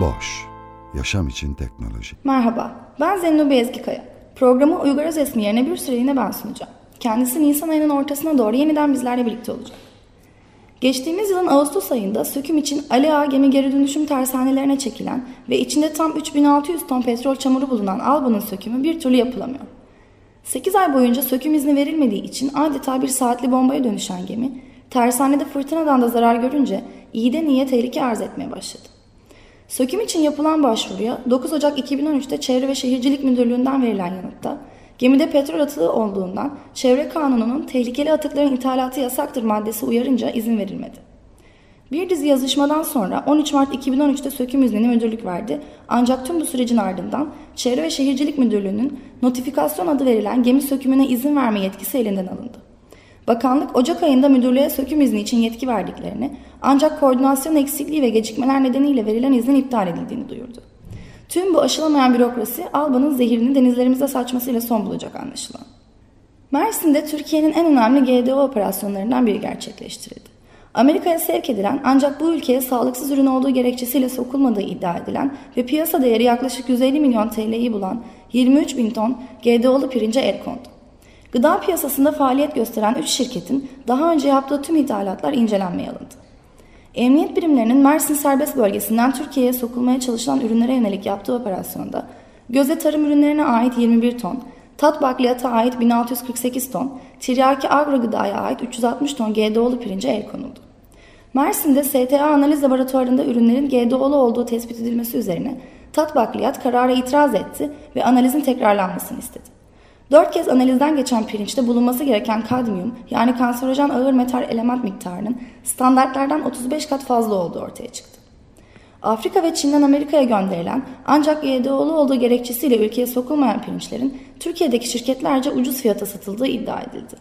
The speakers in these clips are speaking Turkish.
Boş, yaşam için teknoloji. Merhaba, ben Zennubi Ezgikaya. Programı Uygar Özesmi yerine bir süreliğine ben sunacağım. Kendisi Nisan ayının ortasına doğru yeniden bizlerle birlikte olacak. Geçtiğimiz yılın Ağustos ayında söküm için Ali Ağa gemi geri dönüşüm tersanelerine çekilen ve içinde tam 3600 ton petrol çamuru bulunan Alba'nın sökümü bir türlü yapılamıyor. 8 ay boyunca söküm izni verilmediği için adeta bir saatli bombaya dönüşen gemi, tersanede fırtınadan da zarar görünce iyiden iyiye tehlike arz etmeye başladı. Söküm için yapılan başvuruya 9 Ocak 2013'te Çevre ve Şehircilik Müdürlüğü'nden verilen yanıtta gemide petrol atığı olduğundan Çevre Kanunu'nun tehlikeli atıkların ithalatı yasaktır maddesi uyarınca izin verilmedi. Bir dizi yazışmadan sonra 13 Mart 2013'te söküm iznini müdürlük verdi ancak tüm bu sürecin ardından Çevre ve Şehircilik Müdürlüğü'nün notifikasyon adı verilen gemi sökümüne izin verme yetkisi elinden alındı. Bakanlık Ocak ayında müdürlüğe söküm izni için yetki verdiklerini ancak koordinasyon eksikliği ve gecikmeler nedeniyle verilen iznin iptal edildiğini duyurdu. Tüm bu aşılamayan bürokrasi Alba'nın zehirini denizlerimize saçmasıyla son bulacak anlaşılan. Mersin'de Türkiye'nin en önemli GDO operasyonlarından biri gerçekleştirildi. Amerika'ya sevk edilen ancak bu ülkeye sağlıksız ürün olduğu gerekçesiyle sokulmadığı iddia edilen ve piyasa değeri yaklaşık 150 milyon TL'yi bulan 23 bin ton GDO'lu pirince el kondu. Gıda piyasasında faaliyet gösteren 3 şirketin daha önce yaptığı tüm ithalatlar incelenmeye alındı. Emniyet birimlerinin Mersin serbest bölgesinden Türkiye'ye sokulmaya çalışılan ürünlere yönelik yaptığı operasyonda göze tarım ürünlerine ait 21 ton, tat bakliyata ait 1648 ton, tiryaki agro gıdaya ait 360 ton GDO'lu pirince el konuldu. Mersin'de STA analiz laboratuvarında ürünlerin GDO'lu olduğu tespit edilmesi üzerine tat bakliyat karara itiraz etti ve analizin tekrarlanmasını istedi. Dört kez analizden geçen pirinçte bulunması gereken kadmiyum yani kanserojen ağır metal element miktarının standartlardan 35 kat fazla olduğu ortaya çıktı. Afrika ve Çin'den Amerika'ya gönderilen ancak GDO'lu olduğu gerekçesiyle ülkeye sokulmayan pirinçlerin Türkiye'deki şirketlerce ucuz fiyata satıldığı iddia edildi.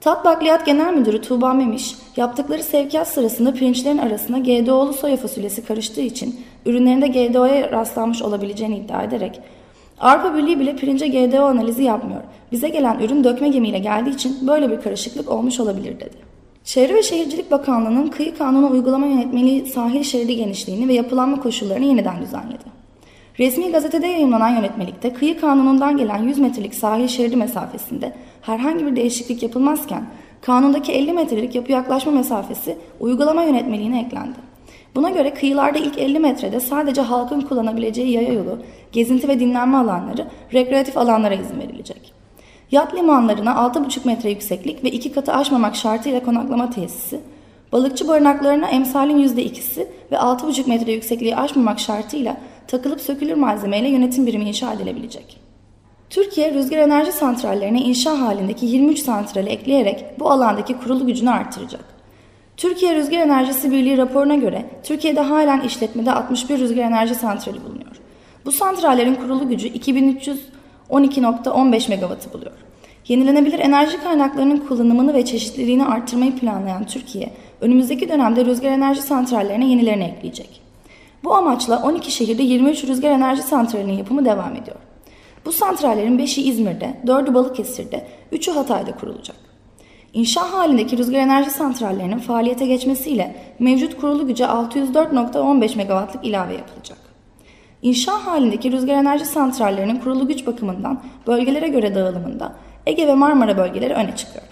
Tat Bakliyat Genel Müdürü Tuğba Memiş, yaptıkları sevkiyat sırasında pirinçlerin arasına GDO'lu soya fasulyesi karıştığı için ürünlerinde GDO'ya rastlanmış olabileceğini iddia ederek Avrupa Birliği bile pirince GDO analizi yapmıyor. Bize gelen ürün dökme gemiyle geldiği için böyle bir karışıklık olmuş olabilir dedi. Çevre ve Şehircilik Bakanlığı'nın kıyı kanunu uygulama yönetmeliği sahil şeridi genişliğini ve yapılanma koşullarını yeniden düzenledi. Resmi gazetede yayınlanan yönetmelikte kıyı kanunundan gelen 100 metrelik sahil şeridi mesafesinde herhangi bir değişiklik yapılmazken kanundaki 50 metrelik yapı yaklaşma mesafesi uygulama yönetmeliğine eklendi. Buna göre kıyılarda ilk 50 metrede sadece halkın kullanabileceği yaya yolu, gezinti ve dinlenme alanları, rekreatif alanlara izin verilecek. Yat limanlarına 6,5 metre yükseklik ve 2 katı aşmamak şartıyla konaklama tesisi, balıkçı barınaklarına emsalin %2'si ve 6,5 metre yüksekliği aşmamak şartıyla takılıp sökülür malzemeyle yönetim birimi inşa edilebilecek. Türkiye rüzgar enerji santrallerine inşa halindeki 23 santrali ekleyerek bu alandaki kurulu gücünü artıracak. Türkiye Rüzgar Enerjisi Birliği raporuna göre Türkiye'de halen işletmede 61 rüzgar enerji santrali bulunuyor. Bu santrallerin kurulu gücü 2312.15 megawattı buluyor. Yenilenebilir enerji kaynaklarının kullanımını ve çeşitliliğini arttırmayı planlayan Türkiye, önümüzdeki dönemde rüzgar enerji santrallerine yenilerini ekleyecek. Bu amaçla 12 şehirde 23 rüzgar enerji santralinin yapımı devam ediyor. Bu santrallerin 5'i İzmir'de, 4'ü Balıkesir'de, 3'ü Hatay'da kurulacak. İnşa halindeki rüzgar enerji santrallerinin faaliyete geçmesiyle mevcut kurulu güce 604.15 MW'lık ilave yapılacak. İnşa halindeki rüzgar enerji santrallerinin kurulu güç bakımından bölgelere göre dağılımında Ege ve Marmara bölgeleri öne çıkıyor.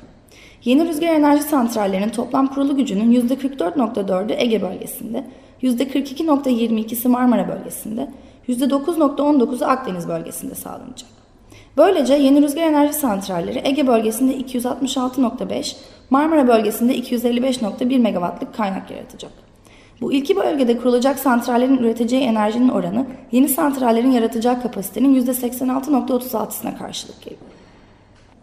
Yeni rüzgar enerji santrallerinin toplam kurulu gücünün %44.4'ü Ege bölgesinde, %42.22'si Marmara bölgesinde, %9.19'u Akdeniz bölgesinde sağlanacak. Böylece yeni rüzgar enerji santralleri Ege bölgesinde 266.5, Marmara bölgesinde 255.1 megawattlık kaynak yaratacak. Bu iki bölgede kurulacak santrallerin üreteceği enerjinin oranı yeni santrallerin yaratacağı kapasitenin %86.36'sına karşılık geliyor.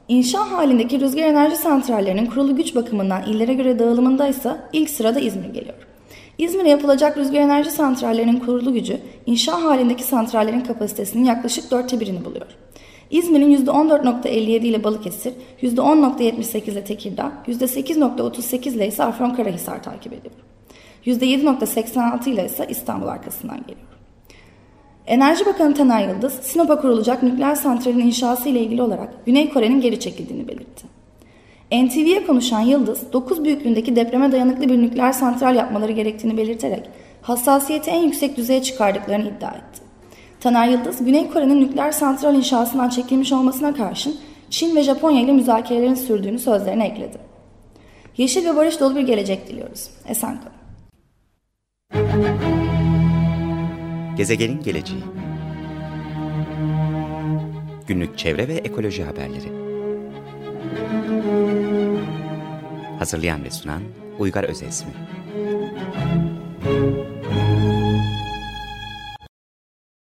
İnşa halindeki rüzgar enerji santrallerinin kurulu güç bakımından illere göre dağılımında ise ilk sırada İzmir geliyor. İzmir'e yapılacak rüzgar enerji santrallerinin kurulu gücü, inşa halindeki santrallerin kapasitesinin yaklaşık dörtte birini buluyor. İzmir'in %14.57 ile Balıkesir, %10.78 ile Tekirdağ, %8.38 ile ise Afyonkarahisar takip ediyor. %7.86 ile ise İstanbul arkasından geliyor. Enerji Bakanı Taner Yıldız, Sinop'a kurulacak nükleer santralin inşası ile ilgili olarak Güney Kore'nin geri çekildiğini belirtti. NTV'ye konuşan Yıldız, 9 büyüklüğündeki depreme dayanıklı bir nükleer santral yapmaları gerektiğini belirterek hassasiyeti en yüksek düzeye çıkardıklarını iddia etti. Taner Yıldız, Güney Kore'nin nükleer santral inşasından çekilmiş olmasına karşın Çin ve Japonya ile müzakerelerin sürdüğünü sözlerine ekledi. Yeşil ve barış dolu bir gelecek diliyoruz. Esen kalın. Gezegenin geleceği Günlük çevre ve ekoloji haberleri Hazırlayan ve sunan Uygar Özesmi